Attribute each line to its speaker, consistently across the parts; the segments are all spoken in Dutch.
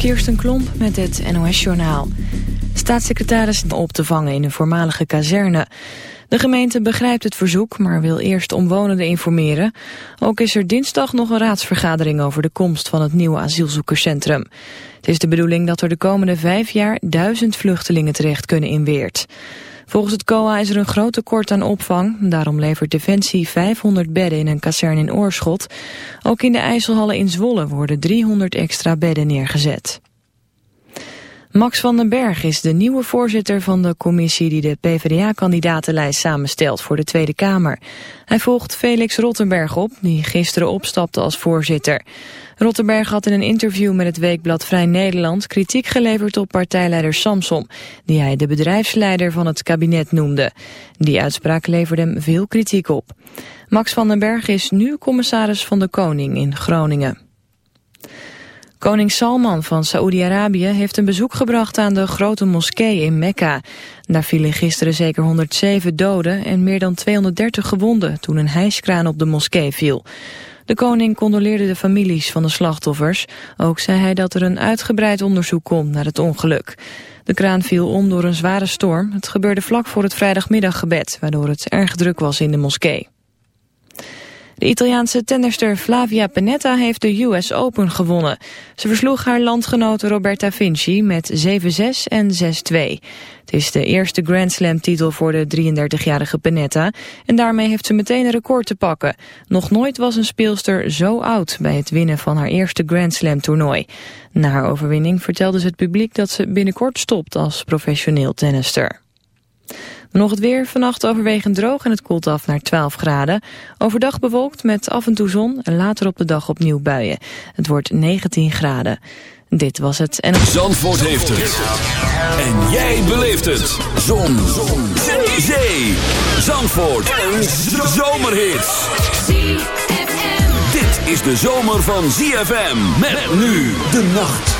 Speaker 1: Kirsten Klomp met het NOS-journaal. Staatssecretaris op te vangen in een voormalige kazerne. De gemeente begrijpt het verzoek, maar wil eerst omwonenden informeren. Ook is er dinsdag nog een raadsvergadering over de komst van het nieuwe asielzoekerscentrum. Het is de bedoeling dat er de komende vijf jaar duizend vluchtelingen terecht kunnen in Weert. Volgens het COA is er een groot tekort aan opvang. Daarom levert Defensie 500 bedden in een kazerne in Oorschot. Ook in de IJsselhallen in Zwolle worden 300 extra bedden neergezet. Max van den Berg is de nieuwe voorzitter van de commissie die de PvdA-kandidatenlijst samenstelt voor de Tweede Kamer. Hij volgt Felix Rottenberg op, die gisteren opstapte als voorzitter. Rottenberg had in een interview met het weekblad Vrij Nederland kritiek geleverd op partijleider Samson, die hij de bedrijfsleider van het kabinet noemde. Die uitspraak leverde hem veel kritiek op. Max van den Berg is nu commissaris van de Koning in Groningen. Koning Salman van Saoedi-Arabië heeft een bezoek gebracht aan de grote moskee in Mekka. Daar vielen gisteren zeker 107 doden en meer dan 230 gewonden toen een hijskraan op de moskee viel. De koning condoleerde de families van de slachtoffers. Ook zei hij dat er een uitgebreid onderzoek komt naar het ongeluk. De kraan viel om door een zware storm. Het gebeurde vlak voor het vrijdagmiddaggebed, waardoor het erg druk was in de moskee. De Italiaanse tennister Flavia Pennetta heeft de US Open gewonnen. Ze versloeg haar landgenote Roberta Vinci met 7-6 en 6-2. Het is de eerste Grand Slam titel voor de 33-jarige Pennetta en daarmee heeft ze meteen een record te pakken. Nog nooit was een speelster zo oud bij het winnen van haar eerste Grand Slam toernooi. Na haar overwinning vertelde ze het publiek dat ze binnenkort stopt als professioneel tennister. Nog het weer, vannacht overwegend droog en het koelt af naar 12 graden. Overdag bewolkt met af en toe zon en later op de dag opnieuw buien. Het wordt 19 graden. Dit was het. En...
Speaker 2: Zandvoort heeft het. En jij beleeft het. Zon. zon. Zee. Zee. Zandvoort. Een zomerhit. Dit is de zomer van ZFM. Met nu de nacht.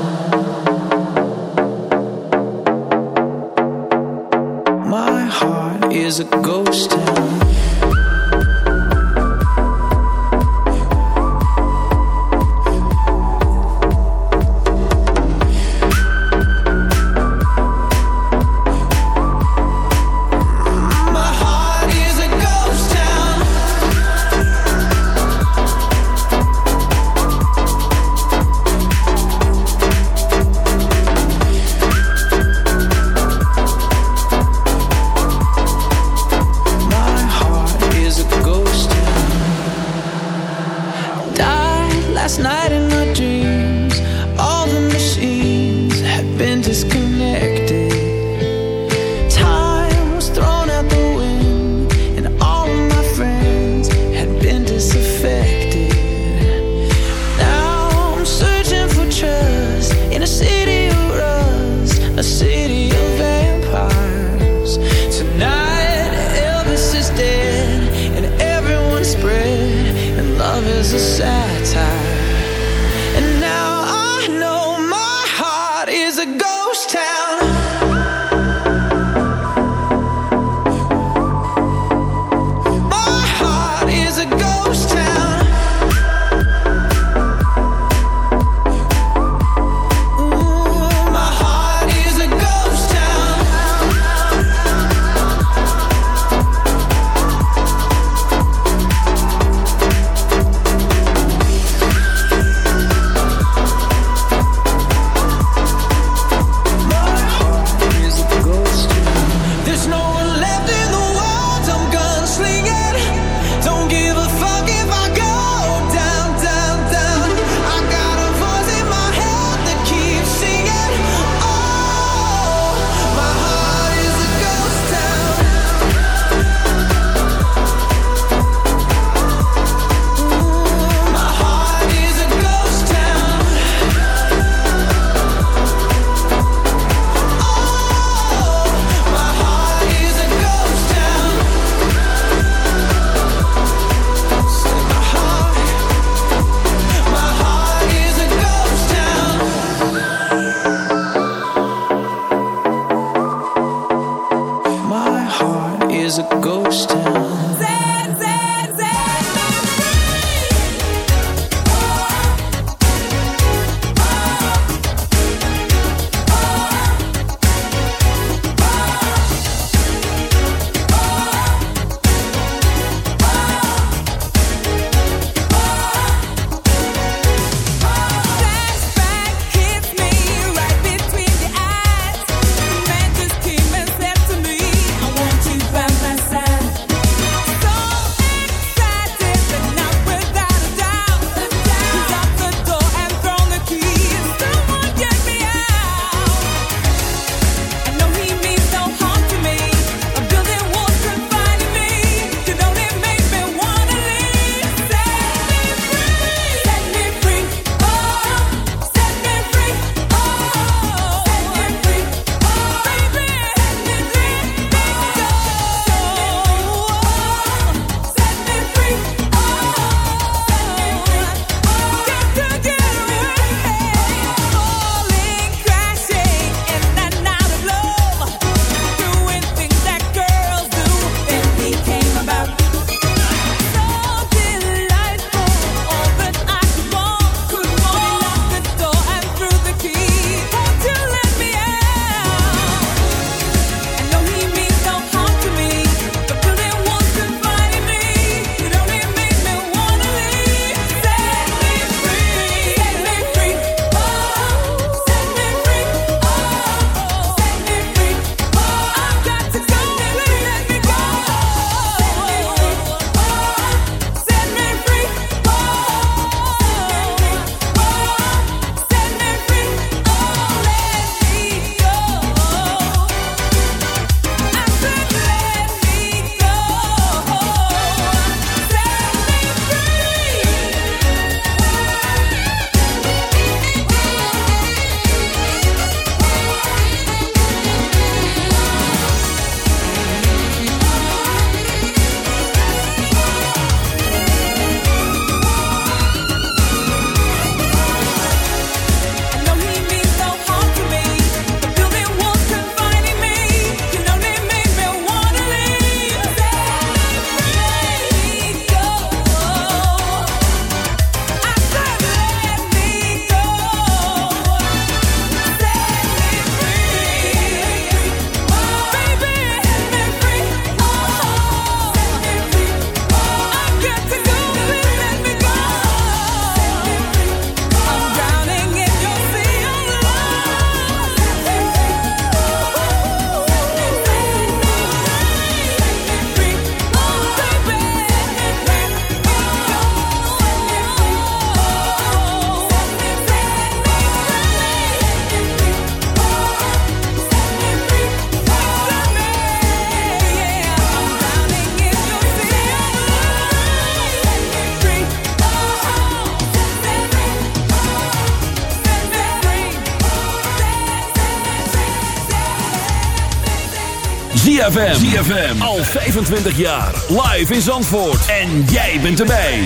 Speaker 3: ZFM al 25 jaar. Live in Zandvoort. En jij bent erbij.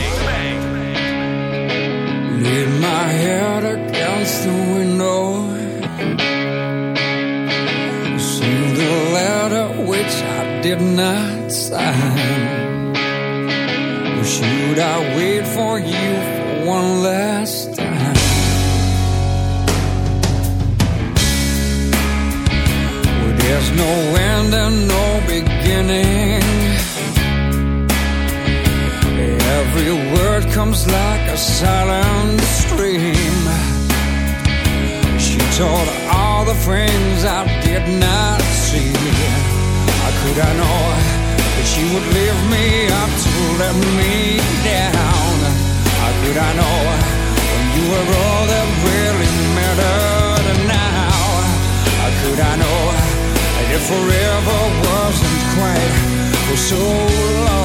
Speaker 3: Lean my head against the window. See the letter which I did not sign. Should I wait for you for one last were all that really mattered. Now, how could I know That forever wasn't quite for so long?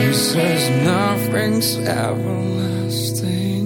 Speaker 3: He says nothing's everlasting.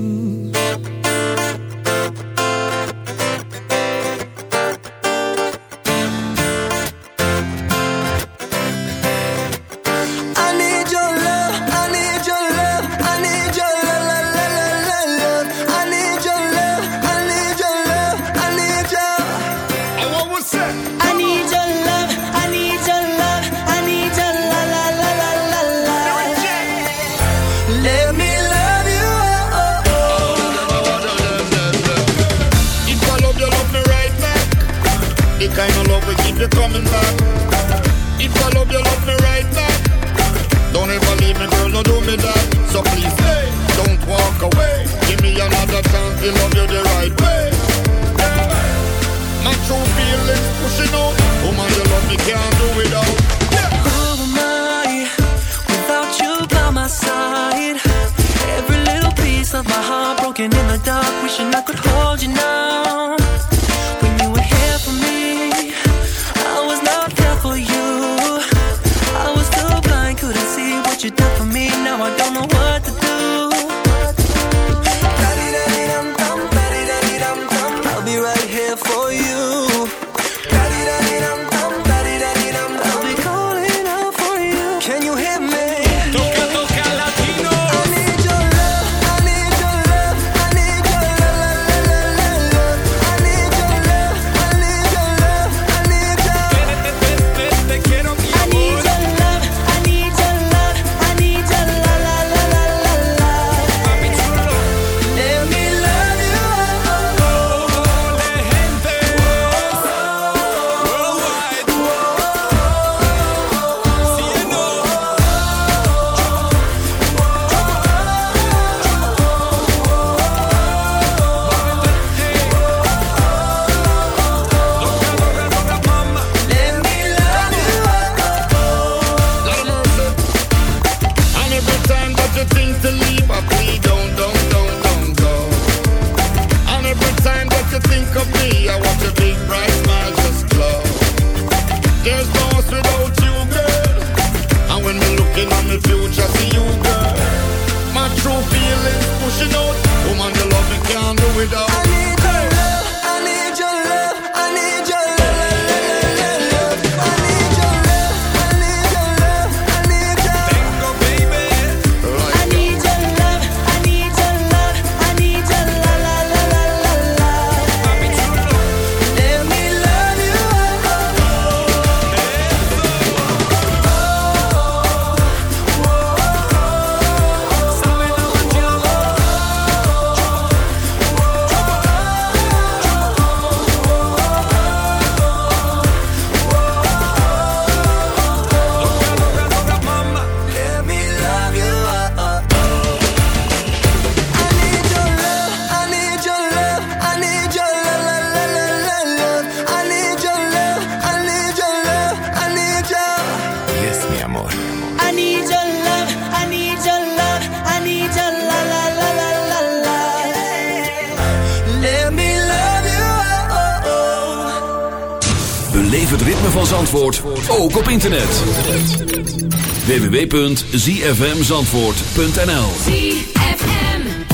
Speaker 4: www.zfmzandvoort.nl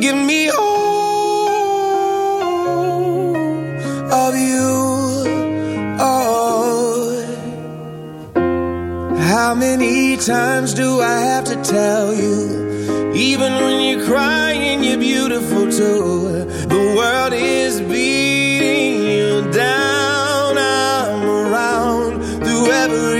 Speaker 5: give me all of you. Oh, how many times do I have to tell you? Even when you're crying, you're beautiful too. The world is beating you down. I'm around through every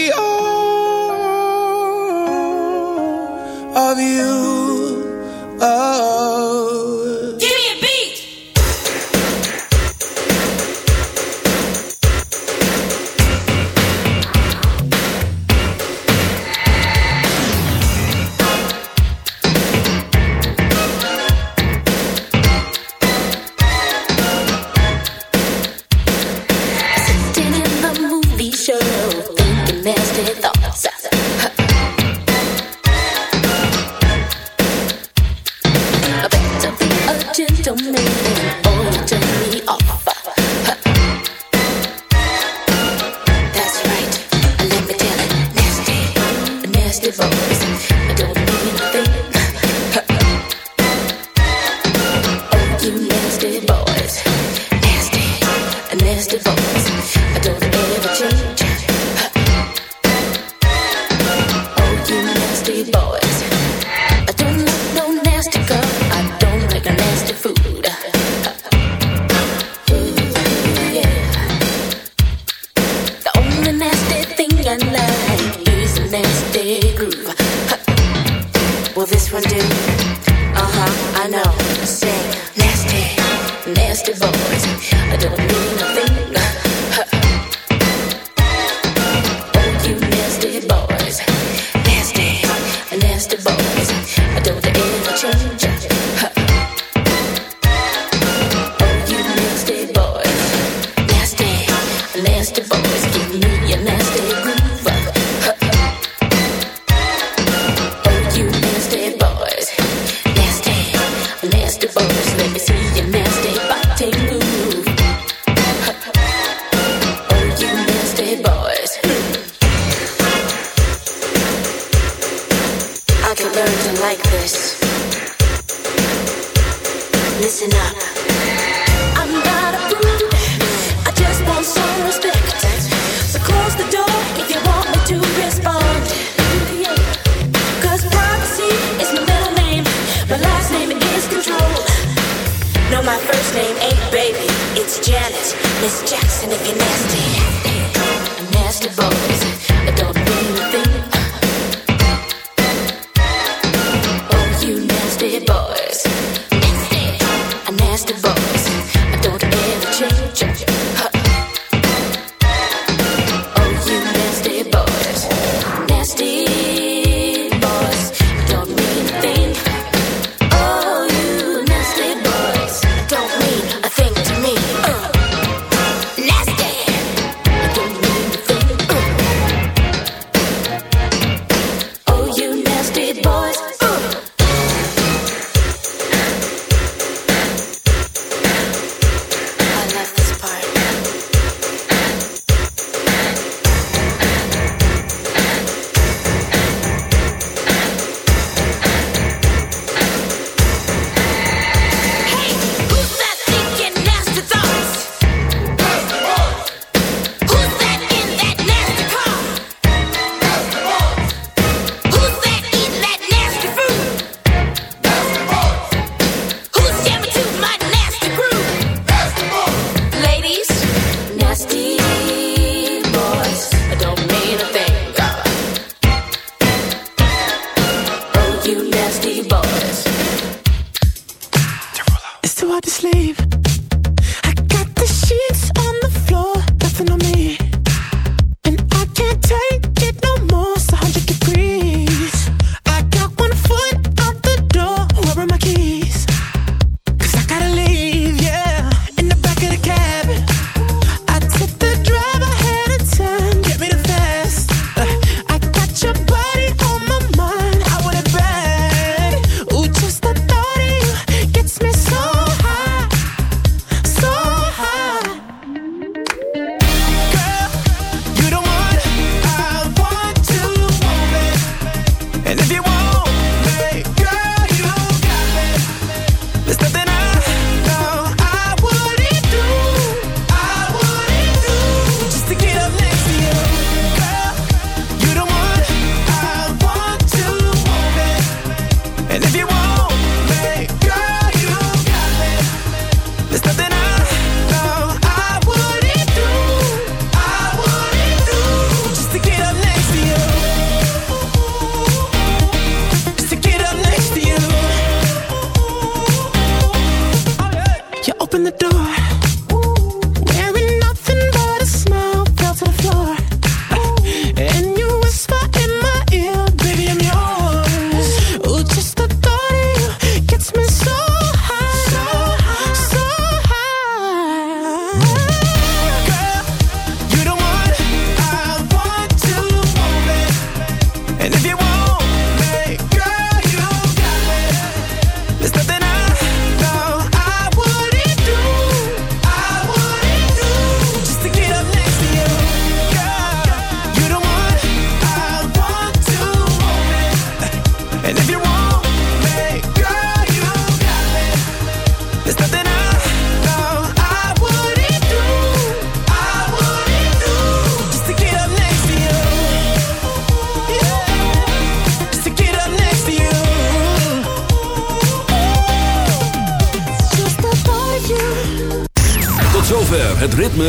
Speaker 6: ik a
Speaker 7: het. I don't